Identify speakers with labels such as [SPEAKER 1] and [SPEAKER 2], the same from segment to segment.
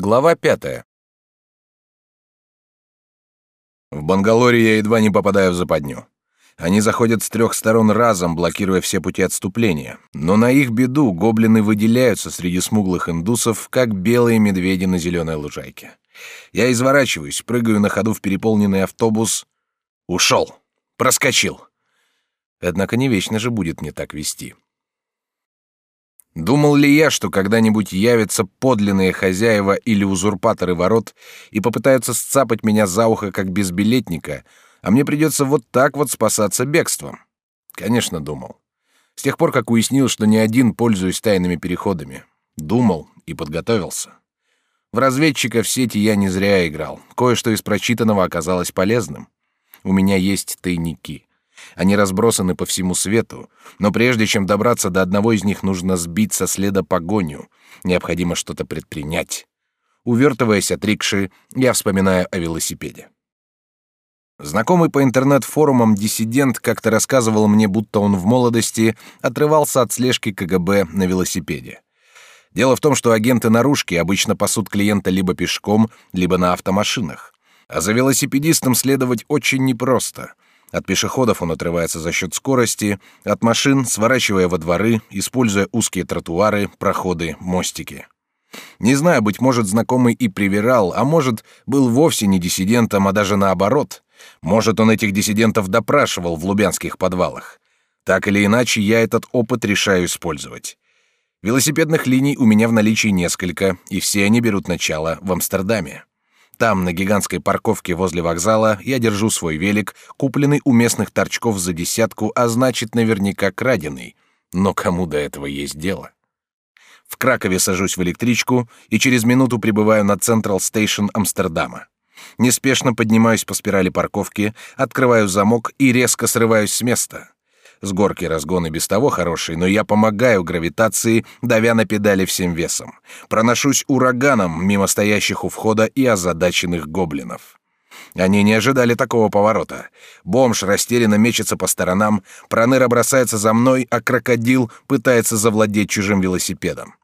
[SPEAKER 1] Глава пятая. В Бангалоре я едва не попадаю в западню. Они заходят с трех сторон разом, блокируя все пути отступления. Но на их беду гоблины выделяются среди смуглых индусов, как белые медведи на зеленой лужайке. Я изворачиваюсь, прыгаю на ходу в переполненный автобус. Ушел. Проскочил. Однако не вечно же будет мне так вести. Думал ли я, что когда-нибудь явятся подлинные хозяева или узурпаторы ворот и попытаются сцапать меня за ухо как безбилетника, а мне придется вот так вот спасаться бегством? Конечно, думал. С тех пор, как уяснил, что не один пользуюсь тайными переходами. Думал и подготовился. В разведчика в сети я не зря играл. Кое-что из прочитанного оказалось полезным. У меня есть тайники. Они разбросаны по всему свету, но прежде чем добраться до одного из них, нужно сбить со следа погоню. Необходимо что-то предпринять. Увертываясь от рикши, я вспоминаю о велосипеде. Знакомый по интернет-форумам диссидент как-то рассказывал мне, будто он в молодости отрывался от слежки КГБ на велосипеде. Дело в том, что агенты наружки обычно пасут клиента либо пешком, либо на автомашинах. А за велосипедистом следовать очень непросто. От пешеходов он отрывается за счет скорости, от машин, сворачивая во дворы, используя узкие тротуары, проходы, мостики. Не знаю, быть может, знакомый и привирал, а может, был вовсе не диссидентом, а даже наоборот. Может, он этих диссидентов допрашивал в лубянских подвалах. Так или иначе, я этот опыт решаю использовать. Велосипедных линий у меня в наличии несколько, и все они берут начало в Амстердаме. Там, на гигантской парковке возле вокзала, я держу свой велик, купленный у местных торчков за десятку, а значит, наверняка краденый. Но кому до этого есть дело? В Кракове сажусь в электричку и через минуту прибываю на Central Station Амстердама. Неспешно поднимаюсь по спирали парковки, открываю замок и резко срываюсь с места. С горки разгон и без того хороший, но я помогаю гравитации, давя на педали всем весом. Проношусь ураганом мимо стоящих у входа и озадаченных гоблинов. Они не ожидали такого поворота. Бомж растерянно мечется по сторонам, проныра бросается за мной, а крокодил пытается завладеть чужим велосипедом.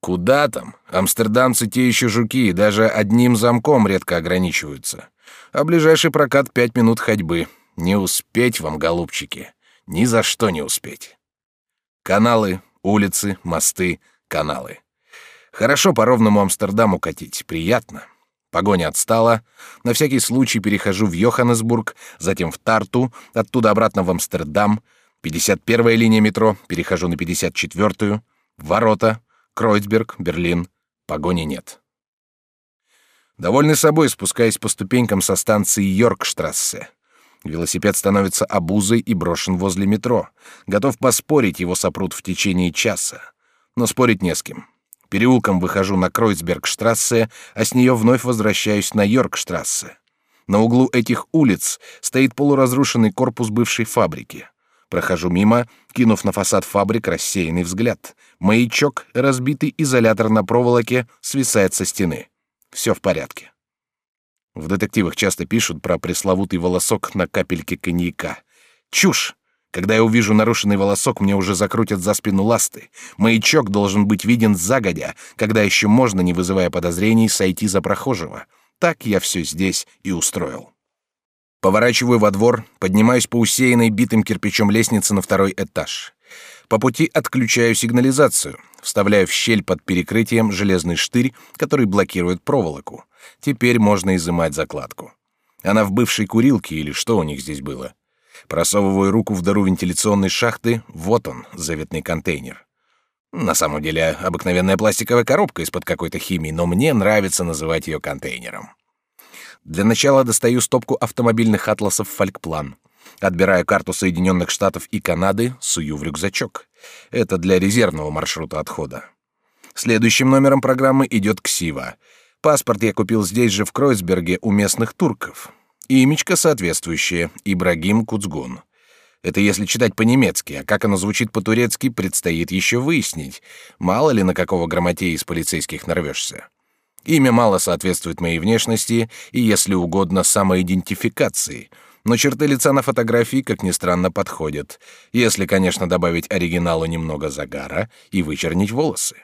[SPEAKER 1] Куда там? Амстердамцы те еще жуки, даже одним замком редко ограничиваются. А ближайший прокат пять минут ходьбы. Не успеть вам, голубчики. Ни за что не успеть. Каналы, улицы, мосты, каналы. Хорошо по ровному Амстердаму катить, приятно. Погоня отстала. На всякий случай перехожу в Йоханнесбург, затем в Тарту, оттуда обратно в Амстердам. 51-я линия метро, перехожу на 54-ю. Ворота, Кройцберг, Берлин. Погони нет. Довольный собой спускаясь по ступенькам со станции Йоркштрассе. Велосипед становится обузой и брошен возле метро. Готов поспорить, его сопрут в течение часа. Но спорить не с кем. Переулком выхожу на Кройцбергштрассе, а с нее вновь возвращаюсь на Йоркштрассе. На углу этих улиц стоит полуразрушенный корпус бывшей фабрики. Прохожу мимо, кинув на фасад фабрик рассеянный взгляд. Маячок, разбитый изолятор на проволоке, свисает со стены. Все в порядке. В детективах часто пишут про пресловутый волосок на капельке коньяка. Чушь! Когда я увижу нарушенный волосок, мне уже закрутят за спину ласты. Маячок должен быть виден загодя, когда еще можно, не вызывая подозрений, сойти за прохожего. Так я все здесь и устроил. Поворачиваю во двор, поднимаюсь по усеянной битым кирпичом лестнице на второй этаж. По пути отключаю сигнализацию, вставляю в щель под перекрытием железный штырь, который блокирует проволоку. Теперь можно изымать закладку. Она в бывшей курилке или что у них здесь было. Просовываю руку в дыру вентиляционной шахты, вот он, заветный контейнер. На самом деле, обыкновенная пластиковая коробка из-под какой-то химии, но мне нравится называть ее контейнером. Для начала достаю стопку автомобильных атласов «Фолькплан». Отбираю карту Соединенных Штатов и Канады, сую в рюкзачок. Это для резервного маршрута отхода. Следующим номером программы идет «Ксива». Паспорт я купил здесь же, в Кройцберге, у местных турков. И имечко соответствующее — Ибрагим Куцгун. Это если читать по-немецки, а как оно звучит по-турецки, предстоит еще выяснить. Мало ли на какого грамотея из полицейских нарвешься. Имя мало соответствует моей внешности и, если угодно, самоидентификации. Но черты лица на фотографии, как ни странно, подходят. Если, конечно, добавить оригиналу немного загара и вычернить волосы.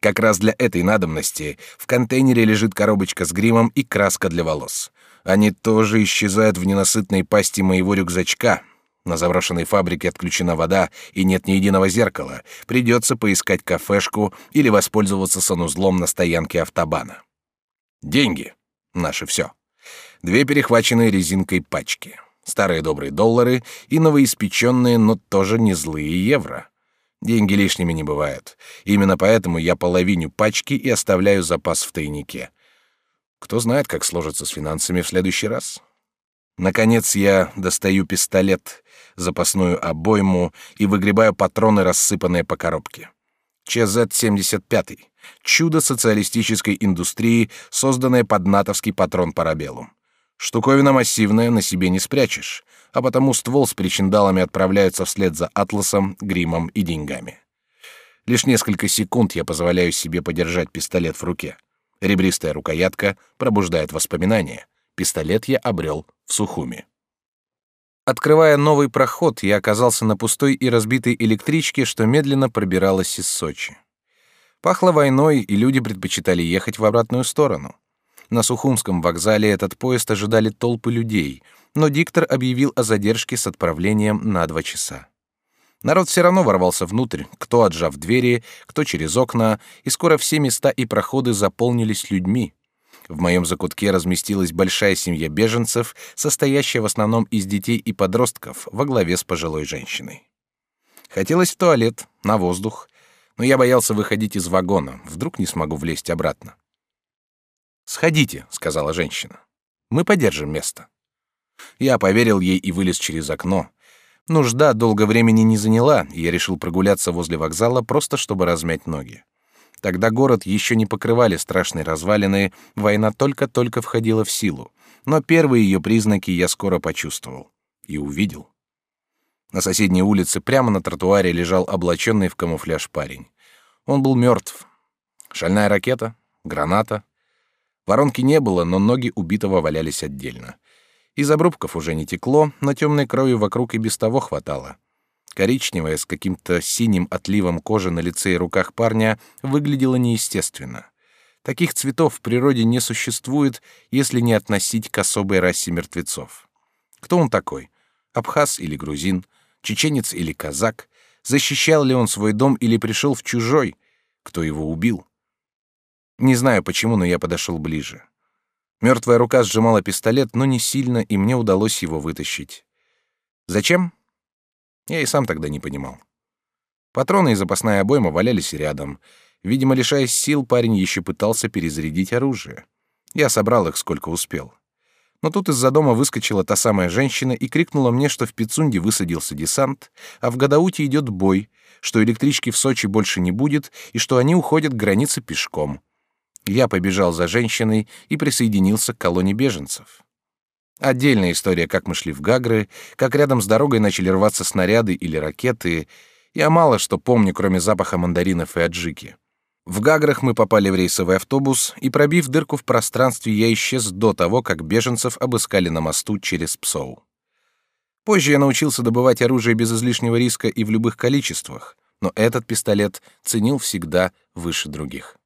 [SPEAKER 1] Как раз для этой надобности в контейнере лежит коробочка с гримом и краска для волос. Они тоже исчезают в ненасытной пасти моего рюкзачка. На заброшенной фабрике отключена вода и нет ни единого зеркала. Придется поискать кафешку или воспользоваться санузлом на стоянке автобана. Деньги. Наше все. Две перехваченные резинкой пачки. Старые добрые доллары и новоиспеченные, но тоже не злые евро. Деньги лишними не бывают. Именно поэтому я половиню пачки и оставляю запас в тайнике. Кто знает, как сложится с финансами в следующий раз. Наконец я достаю пистолет, запасную обойму и выгребаю патроны, рассыпанные по коробке. ЧЗ-75. Чудо социалистической индустрии, созданное под натовский патрон парабеллум. Штуковина массивная, на себе не спрячешь, а потому ствол с причиндалами отправляются вслед за атласом, гримом и деньгами. Лишь несколько секунд я позволяю себе подержать пистолет в руке. Ребристая рукоятка пробуждает воспоминания. Пистолет я обрел в Сухуми. Открывая новый проход, я оказался на пустой и разбитой электричке, что медленно пробиралась из Сочи. Пахло войной, и люди предпочитали ехать в обратную сторону. На Сухумском вокзале этот поезд ожидали толпы людей, но диктор объявил о задержке с отправлением на два часа. Народ все равно ворвался внутрь, кто отжав двери, кто через окна, и скоро все места и проходы заполнились людьми. В моем закутке разместилась большая семья беженцев, состоящая в основном из детей и подростков, во главе с пожилой женщиной. Хотелось в туалет, на воздух, но я боялся выходить из вагона, вдруг не смогу влезть обратно. «Сходите», — сказала женщина. «Мы подержим место». Я поверил ей и вылез через окно. Нужда долго времени не заняла, и я решил прогуляться возле вокзала просто чтобы размять ноги. Тогда город еще не покрывали страшные развалины, война только-только входила в силу. Но первые ее признаки я скоро почувствовал и увидел. На соседней улице прямо на тротуаре лежал облаченный в камуфляж парень. Он был мертв. Шальная ракета, граната, Воронки не было, но ноги убитого валялись отдельно. Из обрубков уже не текло, но темной крови вокруг и без того хватало. Коричневая с каким-то синим отливом кожи на лице и руках парня выглядела неестественно. Таких цветов в природе не существует, если не относить к особой расе мертвецов. Кто он такой? Абхаз или грузин? Чеченец или казак? Защищал ли он свой дом или пришел в чужой? Кто его убил? Не знаю почему, но я подошел ближе. Мертвая рука сжимала пистолет, но не сильно, и мне удалось его вытащить. Зачем? Я и сам тогда не понимал. Патроны и запасная обойма валялись рядом. Видимо, лишаясь сил, парень еще пытался перезарядить оружие. Я собрал их сколько успел. Но тут из-за дома выскочила та самая женщина и крикнула мне, что в Пицунде высадился десант, а в Гадауте идет бой, что электрички в Сочи больше не будет и что они уходят к границе пешком. Я побежал за женщиной и присоединился к колонне беженцев. Отдельная история, как мы шли в Гагры, как рядом с дорогой начали рваться снаряды или ракеты. Я мало что помню, кроме запаха мандаринов и аджики. В Гаграх мы попали в рейсовый автобус, и, пробив дырку в пространстве, я исчез до того, как беженцев обыскали на мосту через Псоу. Позже я научился добывать оружие без излишнего риска и в любых количествах, но этот пистолет ценил всегда выше других.